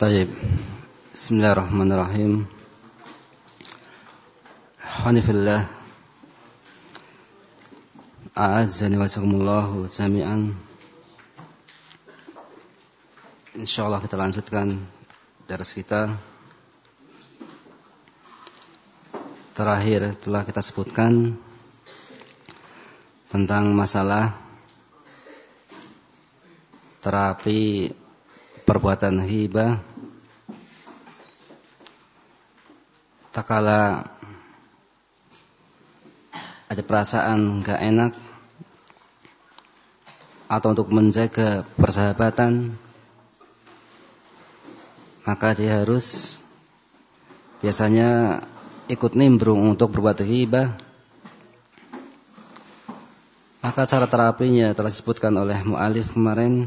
طيب بسم الله الرحمن الرحيم حنف الله أعزني وسلم الله جميعا InsyaAllah kita lanjutkan dari kita Terakhir telah kita sebutkan Tentang masalah Terapi Perbuatan hibah Tak kala ada perasaan gak enak atau untuk menjaga persahabatan maka dia harus biasanya ikut nimbrung untuk berbuat hibah maka cara terapinya telah disebutkan oleh mu'alif kemarin.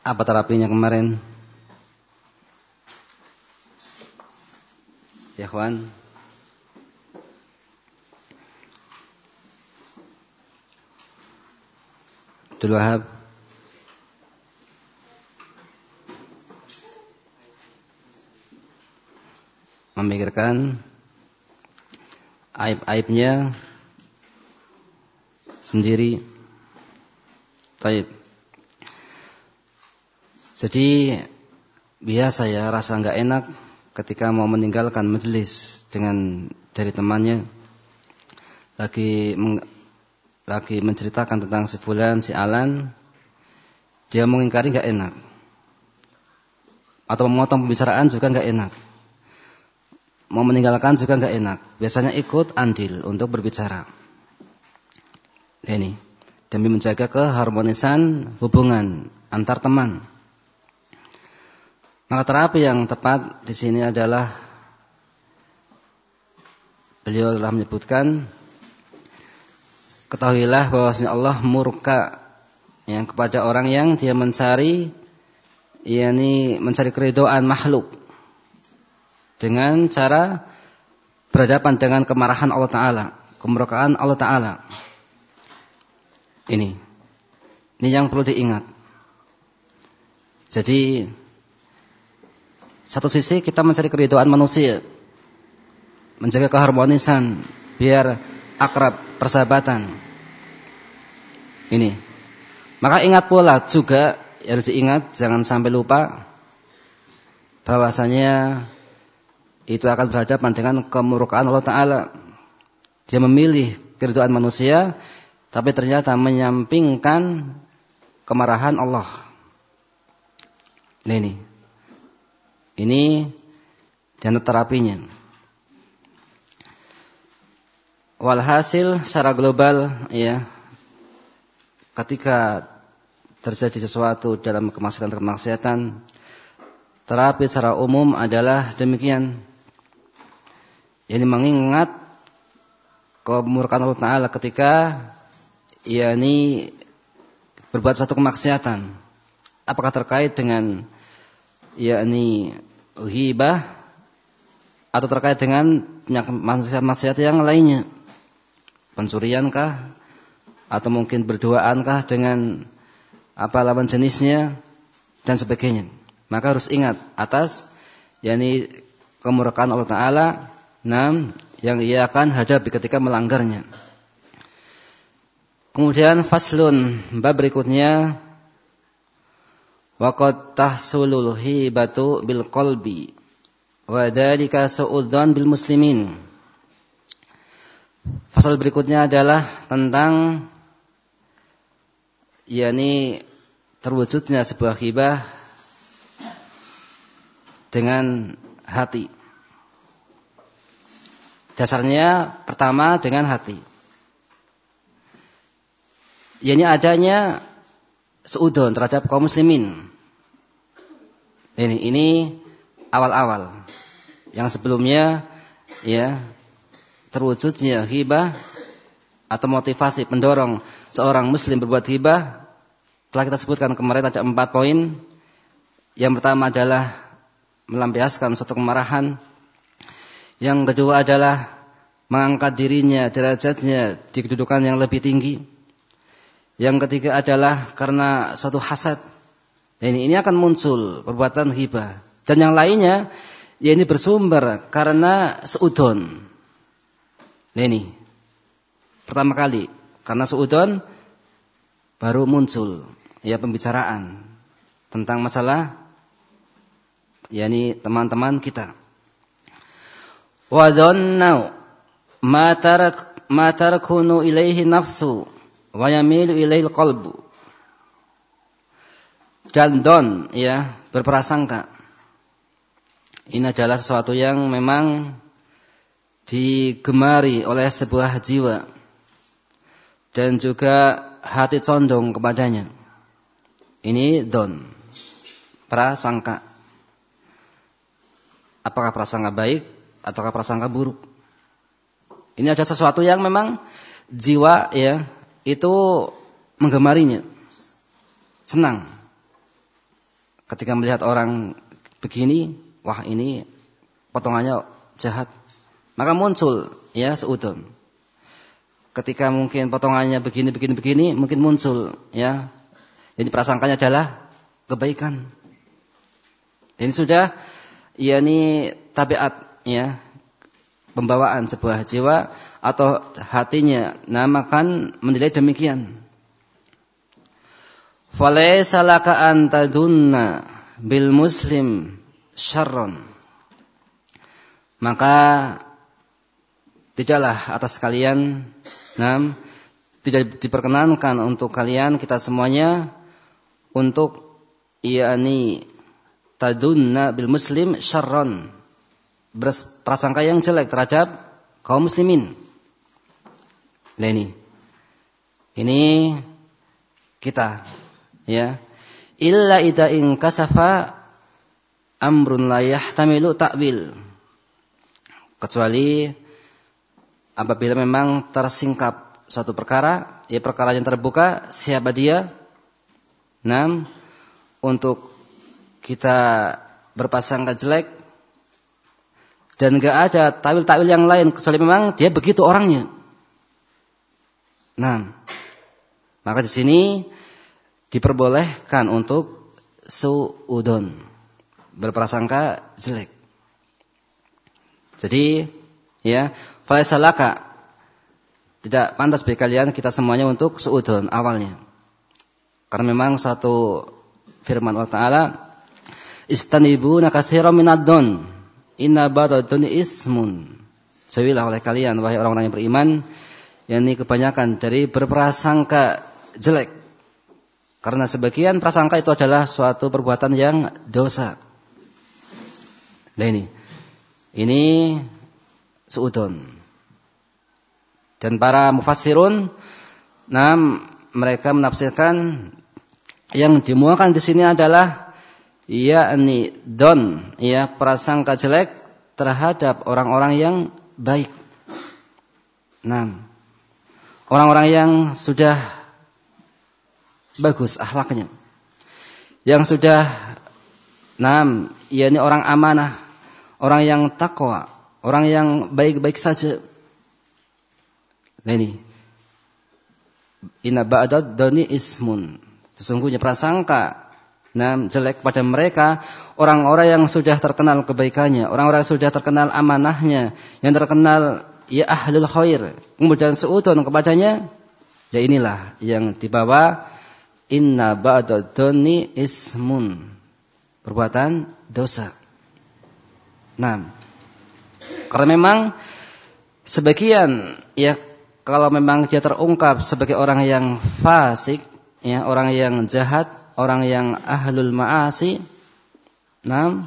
Apa terapinya kemarin Ya kawan. Abdul Wahab. Memikirkan aib-aibnya sendiri. Baik. Jadi biasa ya rasa nggak enak ketika mau meninggalkan majelis dengan dari temannya lagi meng, lagi menceritakan tentang si fulan, si Alan, dia mengingkari nggak enak. Atau memotong pembicaraan juga nggak enak. Mau meninggalkan juga nggak enak. Biasanya ikut andil untuk berbicara. Ini demi menjaga keharmonisan hubungan antar teman. Maka terapi yang tepat di sini adalah beliau telah menyebutkan ketahuilah bahwasanya Allah murka yang kepada orang yang dia mencari yakni mencari keridoan makhluk dengan cara berhadapan dengan kemarahan Allah taala, kemurkaan Allah taala. Ini ini yang perlu diingat. Jadi satu sisi kita mencari keriduan manusia, menjaga keharmonisan, biar akrab, persahabatan. Ini. Maka ingat pula juga harus diingat, jangan sampai lupa bahwasanya itu akan berhadapan dengan kemurkaan Allah Taala. Dia memilih keriduan manusia, tapi ternyata menyampingkan kemarahan Allah. Nah ini. Ini dan terapinya. Walhasil secara global ya ketika terjadi sesuatu dalam kemaksiatan-kemaksiatan terapi secara umum adalah demikian. Ini mengingat kemurkaan Allah Taala ketika yakni berbuat satu kemaksiatan. Apakah terkait dengan yakni ghibah atau terkait dengan maksiat-maksiat yang lainnya. Pencuriankah atau mungkin berduaankah dengan apa lawan jenisnya dan sebagainya. Maka harus ingat atas yakni kemurkaan Allah taala enam yang ia akan hadapi ketika melanggarnya. Kemudian faslun bab berikutnya Waqad tahsulul hibatu bil qalbi wa dzalika bil muslimin. Pasal berikutnya adalah tentang yakni terwujudnya sebuah hibah dengan hati. Dasarnya pertama dengan hati. yakni adanya seudon terhadap kaum muslimin. Ini ini awal-awal. Yang sebelumnya ya terwujudnya hibah atau motivasi pendorong seorang muslim berbuat hibah telah kita sebutkan kemarin ada empat poin. Yang pertama adalah melampiaskan suatu kemarahan. Yang kedua adalah mengangkat dirinya, derajatnya di kedudukan yang lebih tinggi. Yang ketiga adalah karena satu hasad. Nah, ini, ini akan muncul perbuatan hibah. Dan yang lainnya, ya ini bersumber karena seudon. Nah ini, pertama kali, karena seudon baru muncul ya pembicaraan tentang masalah yakni teman-teman kita. Wa dhannau ma tarak ma tarakunu ilaihi nafsu wa yamilu ilaihi qalbu. Dan don ya berprasangka. Ini adalah sesuatu yang memang digemari oleh sebuah jiwa dan juga hati condong kepadanya. Ini don prasangka. Apakah prasangka baik ataukah prasangka buruk? Ini ada sesuatu yang memang jiwa ya itu menggemarinya. Senang. Ketika melihat orang begini, wah ini potongannya jahat. Maka muncul ya seudon. Ketika mungkin potongannya begini begini begini, mungkin muncul ya. Jadi prasangkanya adalah kebaikan. Ini sudah yakni tabiat ya pembawaan sebuah jiwa atau hatinya namakan menilai demikian. Falaysa laka an bil muslim syarron. Maka tidaklah atas kalian nam tidak diperkenankan untuk kalian kita semuanya untuk yakni tadunna bil muslim syarron berprasangka yang jelek terhadap kaum muslimin. Nah ini. Ini kita ya. Illa ida in kasafa amrun la yahtamilu ta'wil. Kecuali apabila memang tersingkap suatu perkara, ya perkara yang terbuka, siapa dia? Nam untuk kita berpasangka jelek dan gak ada tawil-tawil yang lain kecuali memang dia begitu orangnya. Nah, maka di sini diperbolehkan untuk suudon berprasangka jelek. Jadi ya, falaisalaka tidak pantas bagi kalian kita semuanya untuk suudon awalnya. Karena memang satu firman Allah Ta'ala Istanibuna katsiran minad don. Inna ismun. Sewilah oleh kalian wahai orang-orang yang beriman, yakni kebanyakan dari berprasangka jelek. Karena sebagian prasangka itu adalah suatu perbuatan yang dosa. Nah ini. Ini suudon. Dan para mufassirun nah mereka menafsirkan yang dimuakan di sini adalah yakni don ya prasangka jelek terhadap orang-orang yang baik. Nah, orang-orang yang sudah bagus akhlaknya. Yang sudah nam, yakni orang amanah, orang yang takwa, orang yang baik-baik saja. Nah ini. Inna ba'dad doni ismun. Sesungguhnya prasangka nah, jelek pada mereka orang-orang yang sudah terkenal kebaikannya, orang-orang yang sudah terkenal amanahnya, yang terkenal ya ahlul khair, kemudian seudon kepadanya, ya inilah yang dibawa inna ba'dadoni ismun. Perbuatan dosa. Nah, karena memang sebagian ya kalau memang dia terungkap sebagai orang yang fasik, ya orang yang jahat, orang yang ahlul ma'asi. Nah,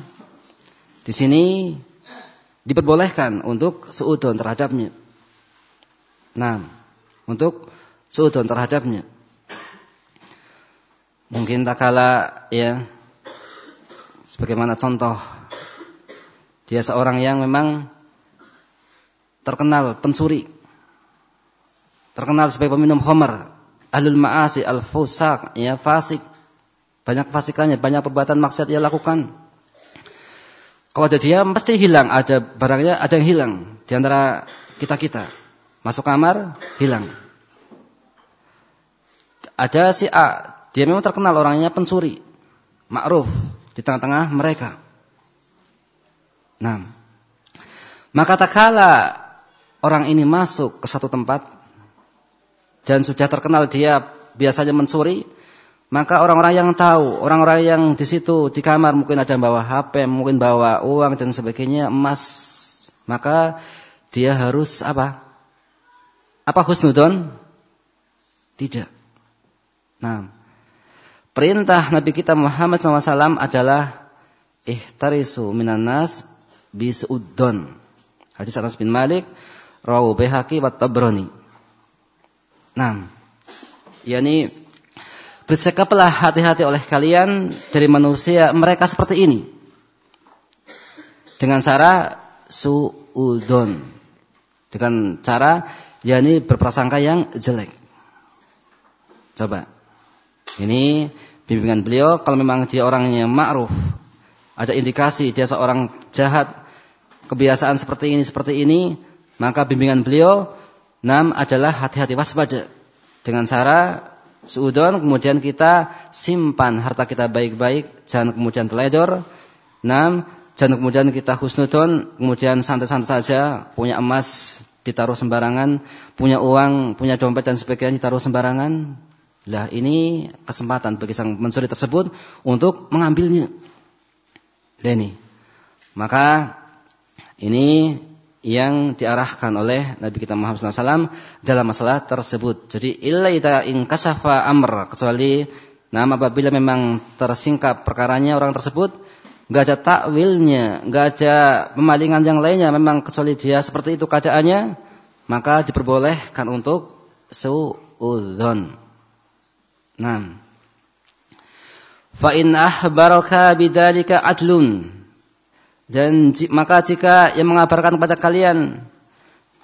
di sini diperbolehkan untuk seudon terhadapnya. Nah, untuk seudon terhadapnya. Mungkin tak kala ya sebagaimana contoh dia seorang yang memang terkenal pencuri. Terkenal sebagai peminum homer, ahlul ma'asi, al-fusak, ya fasik. Banyak fasikannya, banyak perbuatan maksiat ia lakukan. Kalau ada dia pasti hilang, ada barangnya, ada yang hilang di antara kita-kita. Masuk kamar, hilang. ada si A, dia memang terkenal orangnya pencuri, ma'ruf di tengah-tengah mereka. Nah, maka tak kala orang ini masuk ke satu tempat dan sudah terkenal dia biasanya mencuri, maka orang-orang yang tahu, orang-orang yang di situ di kamar mungkin ada bawa HP, mungkin bawa uang dan sebagainya, emas, maka dia harus apa? Apa husnudon? Tidak. Nah, perintah Nabi kita Muhammad SAW adalah ihtarisu minan nas bisuddon. Hadis Anas bin Malik, rawu Baihaqi wa Tabrani. Nah, yakni Bersikaplah hati-hati oleh kalian dari manusia mereka seperti ini. Dengan cara suudon. Dengan cara yakni berprasangka yang jelek. Coba. Ini bimbingan beliau kalau memang dia orangnya ma'ruf, ada indikasi dia seorang jahat, kebiasaan seperti ini seperti ini, maka bimbingan beliau enam adalah hati-hati waspada dengan cara Seudon kemudian kita simpan harta kita baik-baik, jangan kemudian teledor. Enam, jangan kemudian kita husnudon, kemudian santai-santai saja, punya emas ditaruh sembarangan, punya uang, punya dompet dan sebagainya ditaruh sembarangan. Lah ini kesempatan bagi sang mencuri tersebut untuk mengambilnya. Ini. Maka ini yang diarahkan oleh Nabi kita Muhammad SAW dalam masalah tersebut. Jadi illa ita ingkasafa amr kecuali nama apabila memang tersingkap perkaranya orang tersebut nggak ada takwilnya, nggak ada pemalingan yang lainnya, memang kecuali dia seperti itu keadaannya, maka diperbolehkan untuk suudzon. Nah, fa in ahbaraka bidzalika adlun dan maka jika yang mengabarkan kepada kalian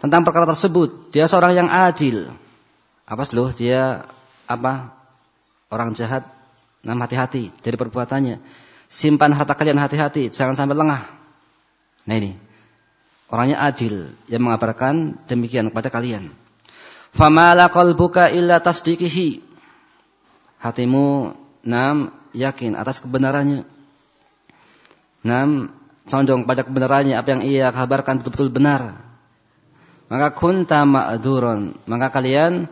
tentang perkara tersebut, dia seorang yang adil. Apa loh dia apa? Orang jahat. Nah, hati-hati dari perbuatannya. Simpan harta kalian hati-hati, jangan sampai lengah. Nah ini. Orangnya adil yang mengabarkan demikian kepada kalian. Famala qalbuka illa tasdiqihi. Hatimu nam yakin atas kebenarannya. Nam condong pada kebenarannya apa yang ia kabarkan betul-betul benar. Maka kunta ma'duron maka kalian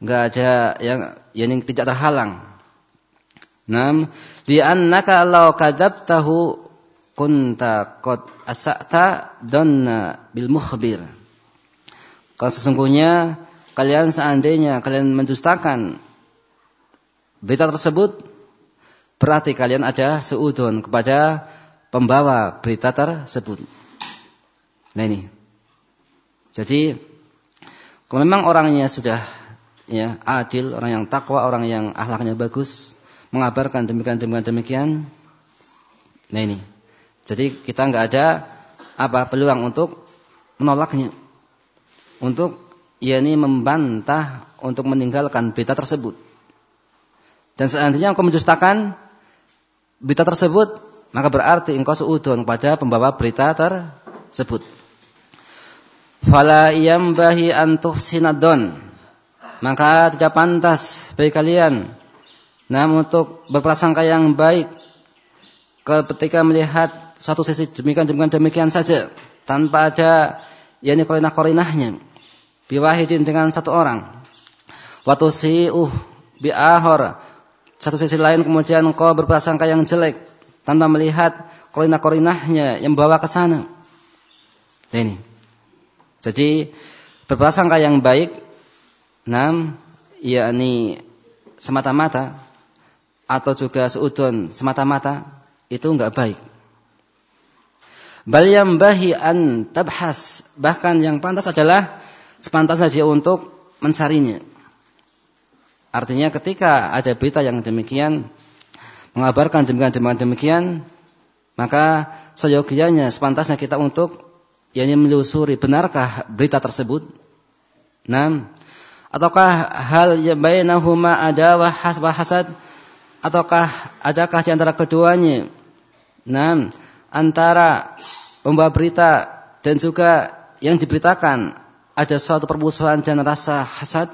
enggak ada yang yang tidak terhalang. Nam di annaka law kadzabtahu kunta qad asata donna bil mukhbir. Kalau sesungguhnya kalian seandainya kalian mendustakan berita tersebut berarti kalian ada seudon kepada pembawa berita tersebut. Nah ini. Jadi kalau memang orangnya sudah ya adil, orang yang takwa, orang yang akhlaknya bagus, mengabarkan demikian demikian demikian. Nah ini. Jadi kita nggak ada apa peluang untuk menolaknya. Untuk ya ini membantah untuk meninggalkan berita tersebut. Dan seandainya engkau mendustakan berita tersebut, maka berarti engkau seudon pada pembawa berita tersebut. Fala yambahi antuh sinadon. Maka tidak pantas bagi kalian namun untuk berprasangka yang baik ketika melihat satu sisi demikian demikian demikian saja tanpa ada yakni korinah korinahnya biwahidin dengan satu orang waktu si uh biahor satu sisi lain kemudian kau berprasangka yang jelek tanpa melihat korinah-korinahnya yang membawa ke sana. Nah, ini. Jadi berprasangka yang baik, enam, yakni semata-mata atau juga seudon semata-mata itu enggak baik. Bal bahi an tabhas bahkan yang pantas adalah sepantasnya dia untuk mencarinya. Artinya ketika ada berita yang demikian mengabarkan demikian demikian demikian, maka seyogianya sepantasnya kita untuk yakni menelusuri benarkah berita tersebut. Nam, ataukah hal yang bainahuma ada wahas hasad? Ataukah adakah di antara keduanya? Nam antara pembawa berita dan juga yang diberitakan ada suatu permusuhan dan rasa hasad?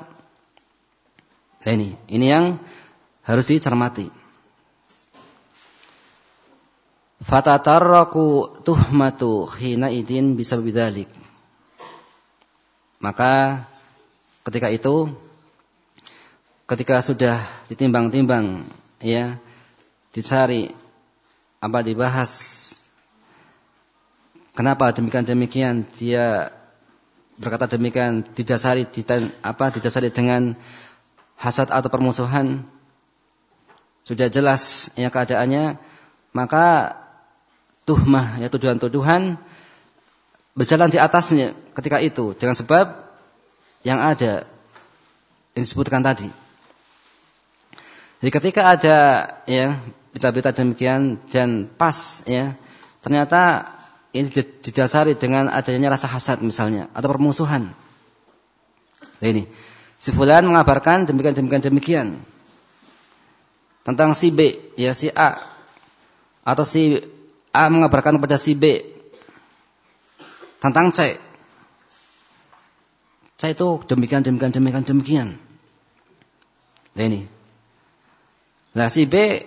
Nah ini, ini yang harus dicermati. Fatatarraku tuhmatu hina idin bisa bidalik. Maka ketika itu ketika sudah ditimbang-timbang ya dicari apa dibahas kenapa demikian demikian dia berkata demikian didasari apa didasari dengan hasad atau permusuhan sudah jelas ya keadaannya maka tuhmah ya tuduhan-tuduhan berjalan di atasnya ketika itu dengan sebab yang ada yang disebutkan tadi. Jadi ketika ada ya berita-berita demikian dan pas ya ternyata ini didasari dengan adanya rasa hasad misalnya atau permusuhan. Nah, ini si fulan mengabarkan demikian demikian demikian tentang si B ya si A atau si A mengabarkan kepada si B tentang C. C itu demikian, demikian, demikian, demikian. Nah ini. Nah si B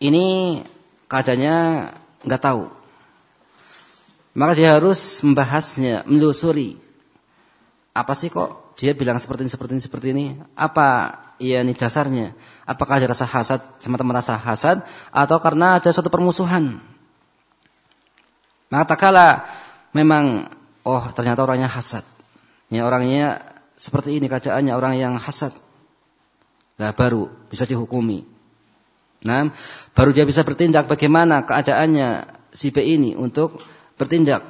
ini keadaannya nggak tahu. Maka dia harus membahasnya, menelusuri. Apa sih kok dia bilang seperti ini, seperti ini, seperti ini? Apa ya ini dasarnya? Apakah ada rasa hasad, semata-mata rasa hasad, atau karena ada suatu permusuhan? Maka tak kala memang oh ternyata orangnya hasad. Ya orangnya seperti ini keadaannya orang yang hasad. Nah baru bisa dihukumi. Nah, baru dia bisa bertindak bagaimana keadaannya si B ini untuk bertindak.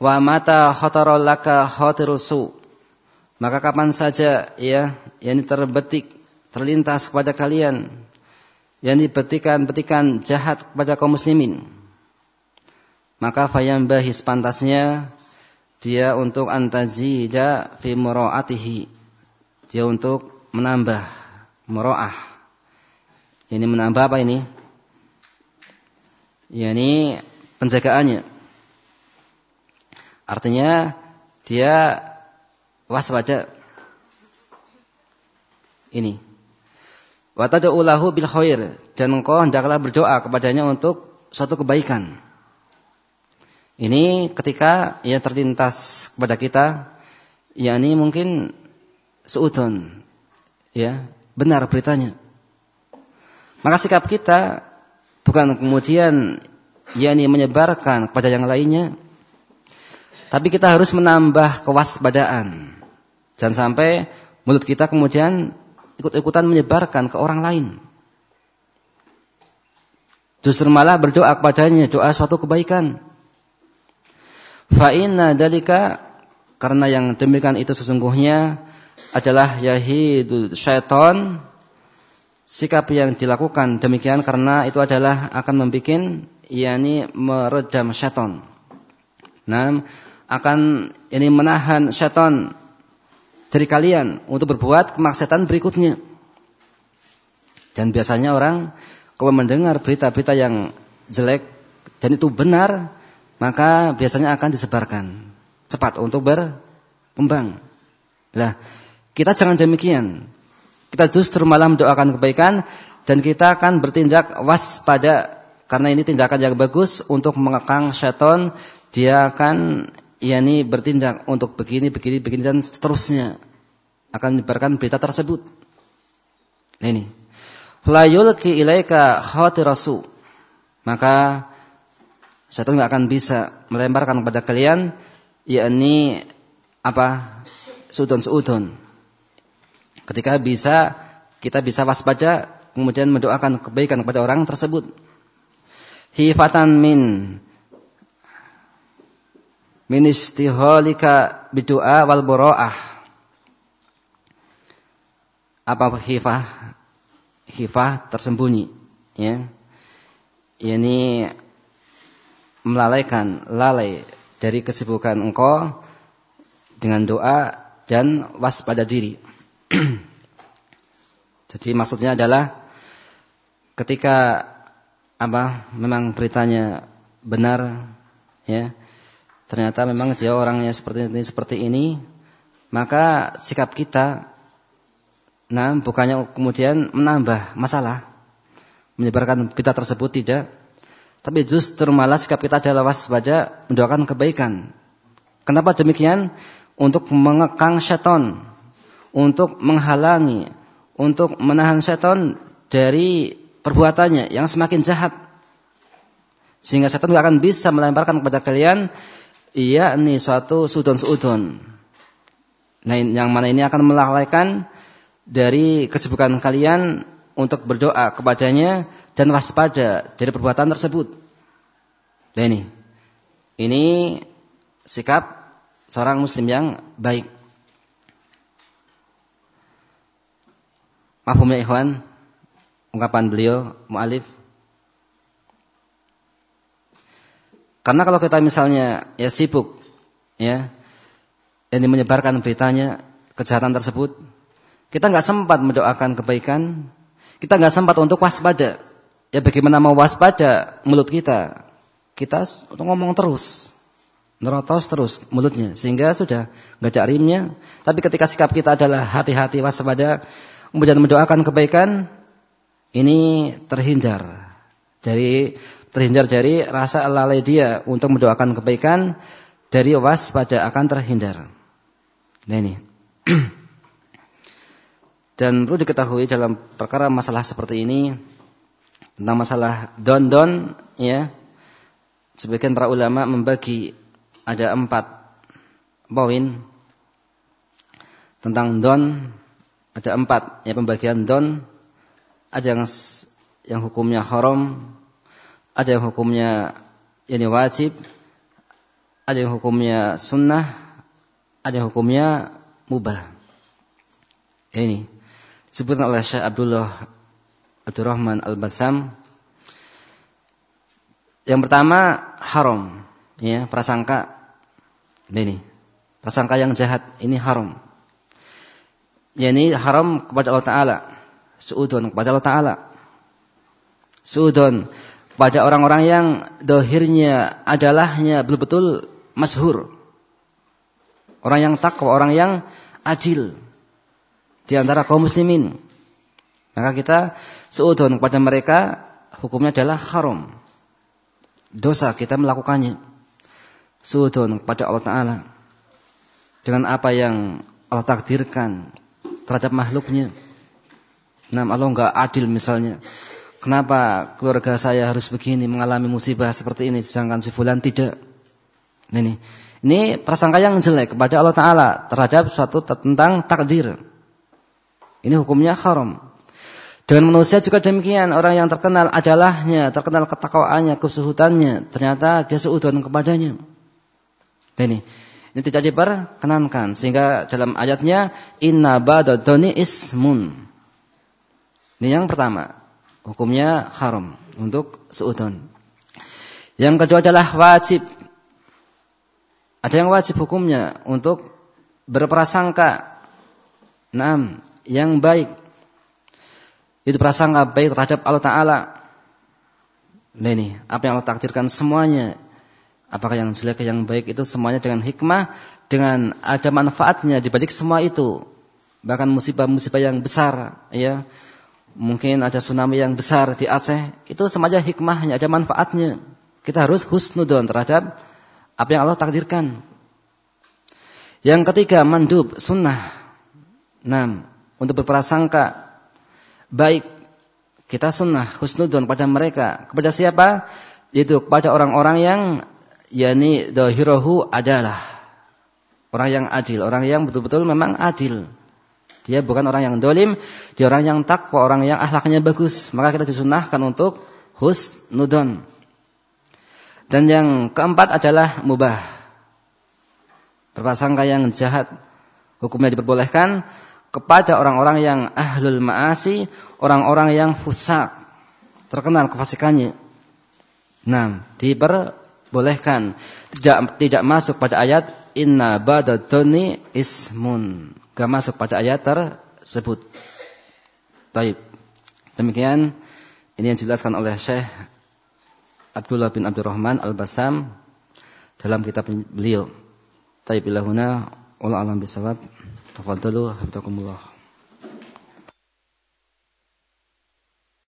Wa mata khatarul laka khatirusu. Maka kapan saja ya, yang terbetik terlintas kepada kalian yang dibetikan-betikan jahat kepada kaum muslimin maka fayambahi sepantasnya dia untuk antazida fi muraatihi. Dia untuk menambah muraah. Ini menambah apa ini? Ini penjagaannya. Artinya dia waspada. Ini. Wa tad'ulahu bil khair. Dan engkau hendaklah berdoa kepadanya untuk suatu kebaikan ini ketika ia terlintas kepada kita, yakni mungkin seudon, ya benar beritanya. Maka sikap kita bukan kemudian yakni menyebarkan kepada yang lainnya, tapi kita harus menambah kewaspadaan. Jangan sampai mulut kita kemudian ikut-ikutan menyebarkan ke orang lain. Justru malah berdoa kepadanya, doa suatu kebaikan. Fa inna dalika karena yang demikian itu sesungguhnya adalah yahidu syaitan sikap yang dilakukan demikian karena itu adalah akan membuat yakni meredam syaitan. Nah, akan ini menahan syaitan dari kalian untuk berbuat kemaksiatan berikutnya. Dan biasanya orang kalau mendengar berita-berita yang jelek dan itu benar, maka biasanya akan disebarkan cepat untuk berkembang. Lah, kita jangan demikian. Kita justru malah mendoakan kebaikan dan kita akan bertindak waspada karena ini tindakan yang bagus untuk mengekang syaitan. Dia akan yakni bertindak untuk begini, begini, begini dan seterusnya. Akan menyebarkan berita tersebut. Nah ini. La yulki ilaika khawatirasu. Maka Syaitan nggak akan bisa melemparkan kepada kalian yakni apa? Sudon-sudon. Ketika bisa kita bisa waspada kemudian mendoakan kebaikan kepada orang tersebut. Hifatan min min istiholika bidu'a wal bura'ah. Apa hifah? Hifah tersembunyi, ya. Yani melalaikan lalai dari kesibukan engkau dengan doa dan waspada diri. Jadi maksudnya adalah ketika apa memang beritanya benar ya ternyata memang dia orangnya seperti ini seperti ini maka sikap kita nah bukannya kemudian menambah masalah, menyebarkan kita tersebut tidak, tapi justru malah sikap kita adalah waspada mendoakan kebaikan. Kenapa demikian? Untuk mengekang syaitan, untuk menghalangi, untuk menahan syaitan dari perbuatannya yang semakin jahat. Sehingga setan tidak akan bisa melemparkan kepada kalian iya ini suatu sudon-sudon. Nah, yang mana ini akan melalaikan dari kesibukan kalian untuk berdoa kepadanya dan waspada dari perbuatan tersebut. Nah ini, ini sikap seorang muslim yang baik. Mahfum ya ikhwan, ungkapan beliau, mu'alif. Karena kalau kita misalnya ya sibuk ya ini menyebarkan beritanya kejahatan tersebut, kita nggak sempat mendoakan kebaikan, kita nggak sempat untuk waspada. Ya bagaimana mau waspada mulut kita? Kita ngomong terus, nerotos terus mulutnya, sehingga sudah nggak ada rimnya. Tapi ketika sikap kita adalah hati-hati waspada, kemudian mendoakan kebaikan, ini terhindar dari terhindar dari rasa lalai dia untuk mendoakan kebaikan dari waspada akan terhindar. Nah ini. Dan perlu diketahui dalam perkara masalah seperti ini tentang masalah don-don ya. Sebagian para ulama membagi ada empat poin tentang don ada empat ya pembagian don ada yang yang hukumnya haram ada yang hukumnya ini wajib, ada yang hukumnya sunnah, ada yang hukumnya mubah. Ini disebutkan oleh Syekh Abdullah Abdurrahman Al-Basam. Yang pertama haram, ya, prasangka. Ini, prasangka yang jahat ini haram. Ya ini haram kepada Allah Taala. Suudon kepada Allah Taala. Suudon pada orang-orang yang dohirnya adalahnya betul-betul masyhur. Orang yang takwa, orang yang adil di antara kaum muslimin. Maka kita seudon kepada mereka hukumnya adalah haram. Dosa kita melakukannya. Seudon kepada Allah Ta'ala. Dengan apa yang Allah takdirkan terhadap makhluknya. Nah Allah enggak adil misalnya Kenapa keluarga saya harus begini mengalami musibah seperti ini sedangkan si fulan tidak? Ini ini prasangka yang jelek kepada Allah taala terhadap suatu tentang takdir. Ini hukumnya haram. Dengan manusia juga demikian, orang yang terkenal adalahnya, terkenal ketakwaannya, kesuhutannya, ternyata dia seudon kepadanya. Ini ini tidak diperkenankan sehingga dalam ayatnya inna badadoni ismun. Ini yang pertama hukumnya haram untuk seudon. Yang kedua adalah wajib. Ada yang wajib hukumnya untuk berprasangka. Enam, yang baik. Itu prasangka baik terhadap Allah Ta'ala. Nah ini, apa yang Allah takdirkan semuanya. Apakah yang jelek, yang baik itu semuanya dengan hikmah. Dengan ada manfaatnya dibalik semua itu. Bahkan musibah-musibah yang besar. ya mungkin ada tsunami yang besar di Aceh, itu semacam hikmahnya, ada manfaatnya. Kita harus husnudon terhadap apa yang Allah takdirkan. Yang ketiga, mandub sunnah. Enam, untuk berprasangka baik kita sunnah husnudon pada mereka. Kepada siapa? Yaitu kepada orang-orang yang yakni dohirohu adalah orang yang adil, orang yang betul-betul memang adil. Dia bukan orang yang dolim, dia orang yang takwa, orang yang akhlaknya bagus. Maka kita disunahkan untuk husnudon. Dan yang keempat adalah mubah. Berpasangka yang jahat. Hukumnya diperbolehkan kepada orang-orang yang ahlul ma'asi, orang-orang yang fusak. Terkenal kefasikannya. Nah, diperbolehkan. Tidak tidak masuk pada ayat inna badadoni ismun. Gak masuk pada ayat tersebut. Taib. Demikian ini yang dijelaskan oleh Syekh Abdullah bin Abdurrahman Al-Basam dalam kitab beliau. Taib ilahuna alam bisawab. Tafadhalu habtakumullah.